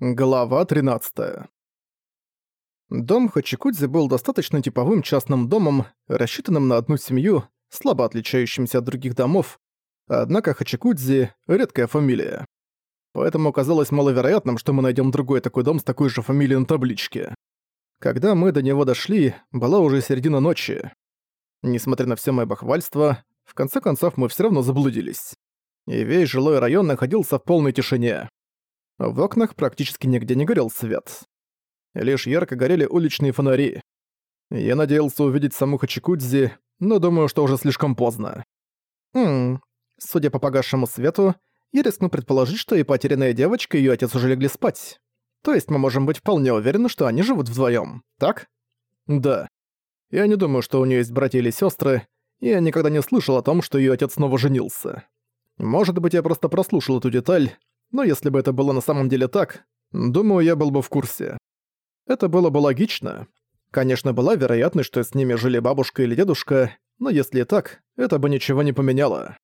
Глава 13. Дом Хачикудзи был достаточно типовым частным домом, рассчитанным на одну семью, слабо отличающимся от других домов, однако Хачикудзи — редкая фамилия. Поэтому казалось маловероятным, что мы найдем другой такой дом с такой же фамилией на табличке. Когда мы до него дошли, была уже середина ночи. Несмотря на все моё бахвальство, в конце концов мы все равно заблудились. И весь жилой район находился в полной тишине. В окнах практически нигде не горел свет. Лишь ярко горели уличные фонари. Я надеялся увидеть саму Хачикудзи, но думаю, что уже слишком поздно. Хм, судя по погасшему свету, я рискну предположить, что и потерянная девочка и её отец уже легли спать. То есть мы можем быть вполне уверены, что они живут вдвоём, так? Да. Я не думаю, что у неё есть братья или сёстры, и я никогда не слышал о том, что её отец снова женился. Может быть, я просто прослушал эту деталь, но если бы это было на самом деле так, думаю, я был бы в курсе. Это было бы логично. Конечно, была вероятность, что с ними жили бабушка или дедушка, но если и так, это бы ничего не поменяло.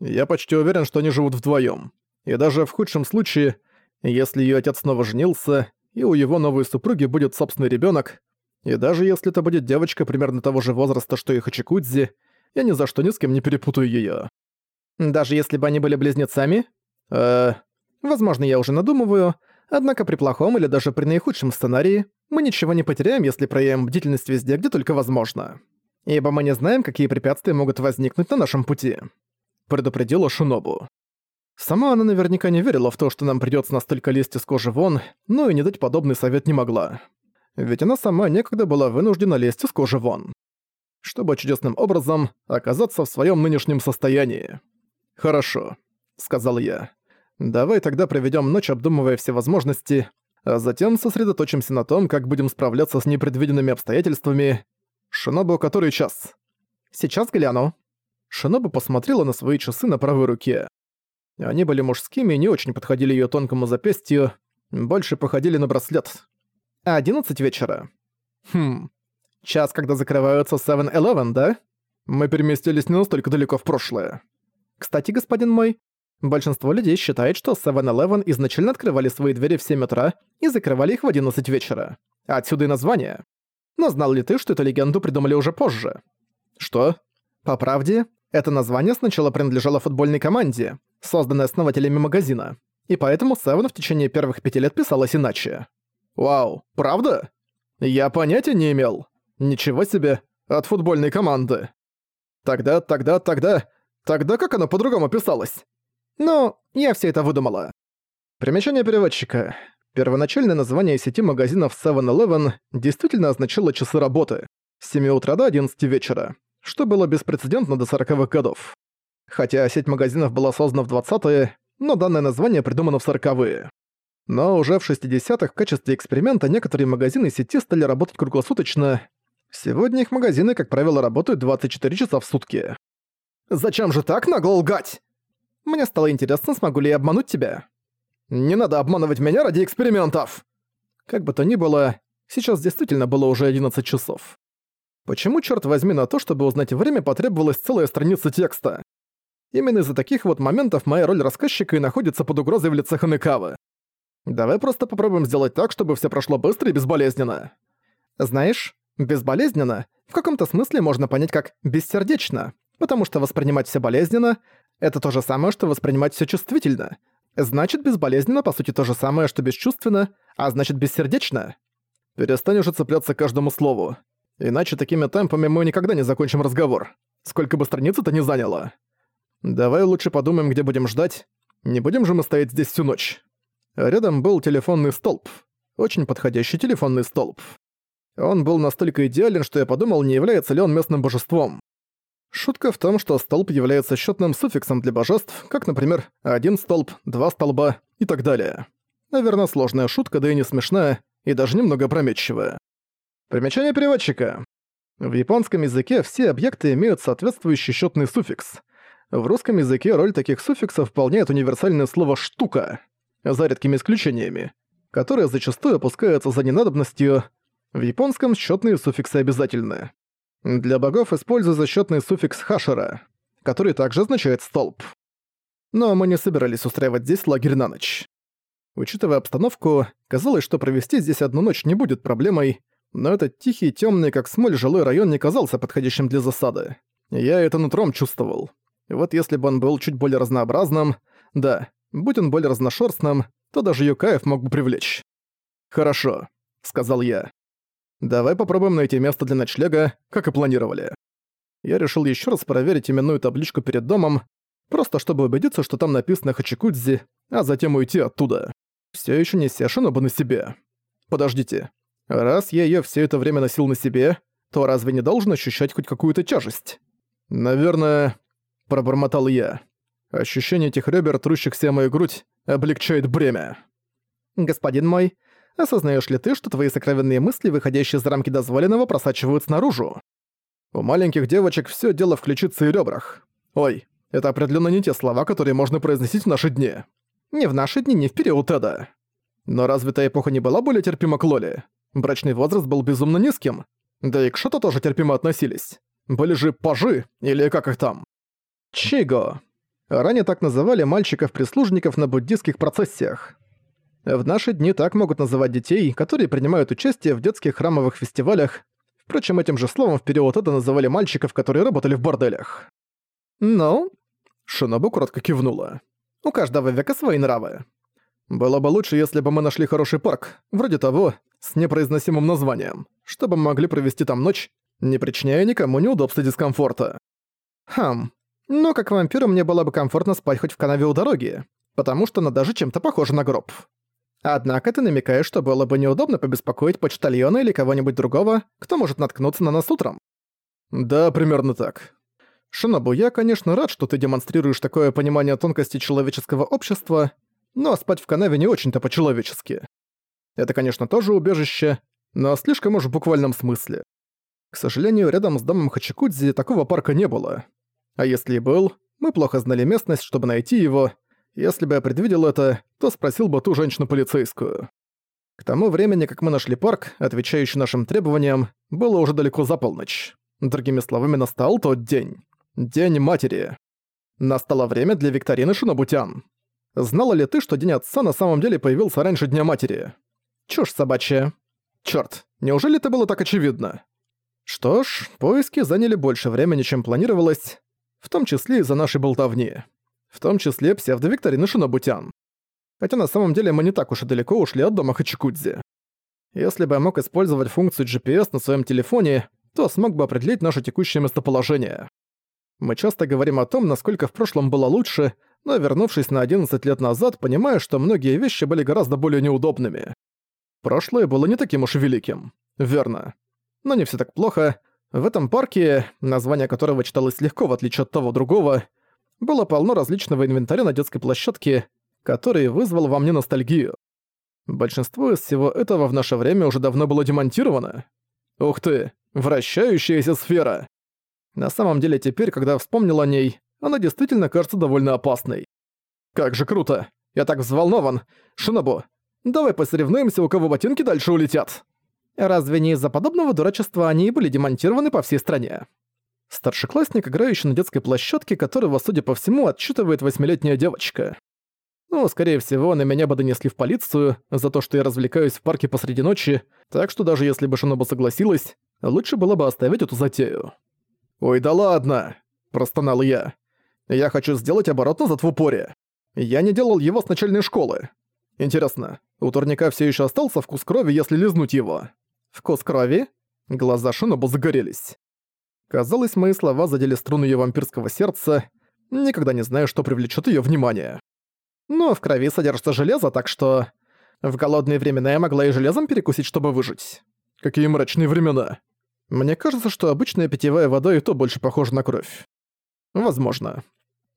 Я почти уверен, что они живут вдвоем. И даже в худшем случае, если ее отец снова женился, и у его новой супруги будет собственный ребенок, и даже если это будет девочка примерно того же возраста, что и Хачикудзи, я ни за что ни с кем не перепутаю ее. Даже если бы они были близнецами? Э, Возможно, я уже надумываю, однако при плохом или даже при наихудшем сценарии мы ничего не потеряем, если проявим бдительность везде, где только возможно. Ибо мы не знаем, какие препятствия могут возникнуть на нашем пути», — предупредила Шинобу. Сама она наверняка не верила в то, что нам придётся настолько лезть из кожи вон, но и не дать подобный совет не могла. Ведь она сама некогда была вынуждена лезть из кожи вон. Чтобы чудесным образом оказаться в своём нынешнем состоянии. «Хорошо», — сказал я. Давай тогда проведем ночь, обдумывая все возможности, а затем сосредоточимся на том, как будем справляться с непредвиденными обстоятельствами. Шинобу, который час? Сейчас гляну. Шинобу посмотрела на свои часы на правой руке. Они были мужскими и не очень подходили ее тонкому запястью, больше походили на браслет. Одиннадцать вечера. Хм. Час, когда закрываются 7-Eleven, да? Мы переместились не настолько далеко в прошлое. Кстати, господин мой, Большинство людей считает, что 7-Eleven изначально открывали свои двери в 7 утра и закрывали их в 11 вечера. Отсюда и название. Но знал ли ты, что эту легенду придумали уже позже? Что? По правде, это название сначала принадлежало футбольной команде, созданной основателями магазина, и поэтому Seven в течение первых пяти лет писалось иначе. Вау, правда? Я понятия не имел. Ничего себе, от футбольной команды. Тогда, тогда, тогда... Тогда как оно по-другому писалось? Но я все это выдумала. Примечание переводчика. Первоначальное название сети магазинов 7-Eleven действительно означало часы работы. С 7 утра до 11 вечера, что было беспрецедентно до 40-х годов. Хотя сеть магазинов была создана в 20-е, но данное название придумано в 40-е. Но уже в 60-х в качестве эксперимента некоторые магазины сети стали работать круглосуточно. Сегодня их магазины, как правило, работают 24 часа в сутки. «Зачем же так нагло лгать?» Мне стало интересно, смогу ли я обмануть тебя. Не надо обманывать меня ради экспериментов!» Как бы то ни было, сейчас действительно было уже 11 часов. Почему, черт возьми, на то, чтобы узнать время, потребовалась целая страница текста? Именно из-за таких вот моментов моя роль рассказчика и находится под угрозой в лице Ханекавы. Давай просто попробуем сделать так, чтобы все прошло быстро и безболезненно. Знаешь, безболезненно в каком-то смысле можно понять как «бессердечно», потому что воспринимать все болезненно это то же самое, что воспринимать все чувствительно. Значит, безболезненно, по сути, то же самое, что бесчувственно, а значит, бессердечно. Перестань уже цепляться к каждому слову. Иначе такими темпами мы никогда не закончим разговор. Сколько бы страниц это ни заняло. Давай лучше подумаем, где будем ждать. Не будем же мы стоять здесь всю ночь. Рядом был телефонный столб. Очень подходящий телефонный столб. Он был настолько идеален, что я подумал, не является ли он местным божеством. Шутка в том, что столб является счетным суффиксом для божеств, как, например, один столб, два столба и так далее. Наверное, сложная шутка, да и не смешная, и даже немного опрометчивая. Примечание переводчика. В японском языке все объекты имеют соответствующий счетный суффикс. В русском языке роль таких суффиксов выполняет универсальное слово «штука», за редкими исключениями, которое зачастую опускается за ненадобностью. В японском счетные суффиксы обязательны. Для богов используется счетный суффикс «хашера», который также означает «столб». Но мы не собирались устраивать здесь лагерь на ночь. Учитывая обстановку, казалось, что провести здесь одну ночь не будет проблемой, но этот тихий, темный, как смоль, жилой район не казался подходящим для засады. Я это нутром чувствовал. Вот если бы он был чуть более разнообразным, да, будь он более разношерстным, то даже Юкаев мог бы привлечь. «Хорошо», — сказал я. «Давай попробуем найти место для ночлега, как и планировали». Я решил еще раз проверить именную табличку перед домом, просто чтобы убедиться, что там написано Хачикудзи, а затем уйти оттуда. Все еще не Сешиноба на себе. Подождите. Раз я ее все это время носил на себе, то разве не должен ощущать хоть какую-то тяжесть? Наверное, пробормотал я. Ощущение этих ребер, трущихся мою грудь, облегчает бремя. Господин мой, осознаешь ли ты, что твои сокровенные мысли, выходящие за рамки дозволенного, просачиваются наружу? У маленьких девочек все дело в ключице и ребрах. Ой, это определенно не те слова, которые можно произносить в наши дни. Не в наши дни, не в период Эда. Но разве та эпоха не была более терпима к Лоле? Брачный возраст был безумно низким. Да и к Шото тоже терпимо относились. Были же пажи, или как их там? Чиго. Ранее так называли мальчиков-прислужников на буддийских процессиях. В наши дни так могут называть детей, которые принимают участие в детских храмовых фестивалях, Впрочем, этим же словом в период это называли мальчиков, которые работали в борделях. «Ну?» Шинобу коротко кивнула. «У каждого века свои нравы. Было бы лучше, если бы мы нашли хороший парк, вроде того, с непроизносимым названием, чтобы мы могли провести там ночь, не причиняя никому неудобств и дискомфорта. Хм, но как вампиру мне было бы комфортно спать хоть в канаве у дороги, потому что она даже чем-то похожа на гроб. Однако ты намекаешь, что было бы неудобно побеспокоить почтальона или кого-нибудь другого, кто может наткнуться на нас утром. Да, примерно так. Шинобу, я, конечно, рад, что ты демонстрируешь такое понимание тонкости человеческого общества, но спать в канаве не очень-то по-человечески. Это, конечно, тоже убежище, но слишком уж в буквальном смысле. К сожалению, рядом с домом Хачикудзи такого парка не было. А если и был, мы плохо знали местность, чтобы найти его, если бы я предвидел это, то спросил бы ту женщину-полицейскую. К тому времени, как мы нашли парк, отвечающий нашим требованиям, было уже далеко за полночь. Другими словами, настал тот день. День матери. Настало время для викторины Шинобутян. Знала ли ты, что День Отца на самом деле появился раньше Дня Матери? Чушь собачья. Чёрт, неужели это было так очевидно? Что ж, поиски заняли больше времени, чем планировалось, в том числе из-за нашей болтовни в том числе псевдовикторины Шинобутян. Хотя на самом деле мы не так уж и далеко ушли от дома Хачикудзи. Если бы я мог использовать функцию GPS на своем телефоне, то смог бы определить наше текущее местоположение. Мы часто говорим о том, насколько в прошлом было лучше, но вернувшись на 11 лет назад, понимаю, что многие вещи были гораздо более неудобными. Прошлое было не таким уж великим. Верно. Но не все так плохо. В этом парке, название которого читалось легко в отличие от того другого, было полно различного инвентаря на детской площадке, который вызвал во мне ностальгию. Большинство из всего этого в наше время уже давно было демонтировано. Ух ты, вращающаяся сфера. На самом деле теперь, когда вспомнил о ней, она действительно кажется довольно опасной. Как же круто! Я так взволнован! Шинобу, давай посоревнуемся, у кого ботинки дальше улетят. Разве не из-за подобного дурачества они и были демонтированы по всей стране? Старшеклассник, играющий на детской площадке, которого, судя по всему, отчитывает восьмилетняя девочка. Ну, скорее всего, на меня бы донесли в полицию за то, что я развлекаюсь в парке посреди ночи, так что даже если бы Шиноба согласилась, лучше было бы оставить эту затею. «Ой, да ладно!» – простонал я. «Я хочу сделать оборот назад в упоре. Я не делал его с начальной школы. Интересно, у турника все еще остался вкус крови, если лизнуть его?» «Вкус крови?» Глаза Шинобу загорелись. Казалось, мои слова задели струны её вампирского сердца. Никогда не знаю, что привлечёт её внимание. Но в крови содержится железо, так что... В голодные времена я могла и железом перекусить, чтобы выжить. Какие мрачные времена. Мне кажется, что обычная питьевая вода и то больше похожа на кровь. Возможно.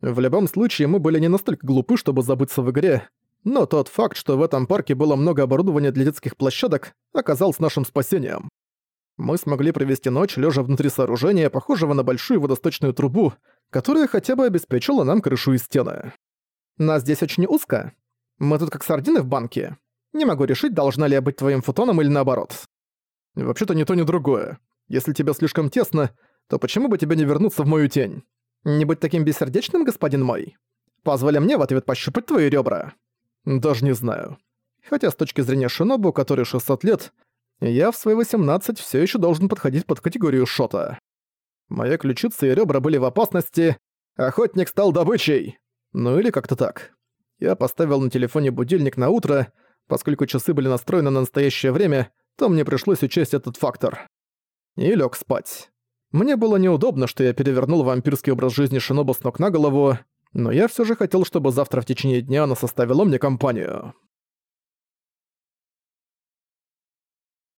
В любом случае, мы были не настолько глупы, чтобы забыться в игре, но тот факт, что в этом парке было много оборудования для детских площадок, оказался нашим спасением. Мы смогли провести ночь, лежа внутри сооружения, похожего на большую водосточную трубу, которая хотя бы обеспечила нам крышу и стены. Нас здесь очень узко. Мы тут как сардины в банке. Не могу решить, должна ли я быть твоим фотоном или наоборот. Вообще-то ни то, ни другое. Если тебе слишком тесно, то почему бы тебе не вернуться в мою тень? Не быть таким бессердечным, господин мой. Позволь мне в ответ пощупать твои ребра. Даже не знаю. хотя с точки зрения Шинобу, который 600 лет, я в свои 18 все еще должен подходить под категорию шота. Моя ключица и ребра были в опасности, охотник стал добычей. Ну или как-то так. Я поставил на телефоне будильник на утро, поскольку часы были настроены на настоящее время, то мне пришлось учесть этот фактор. И лег спать. Мне было неудобно, что я перевернул вампирский образ жизни Шиноба с ног на голову, но я все же хотел, чтобы завтра в течение дня она составила мне компанию.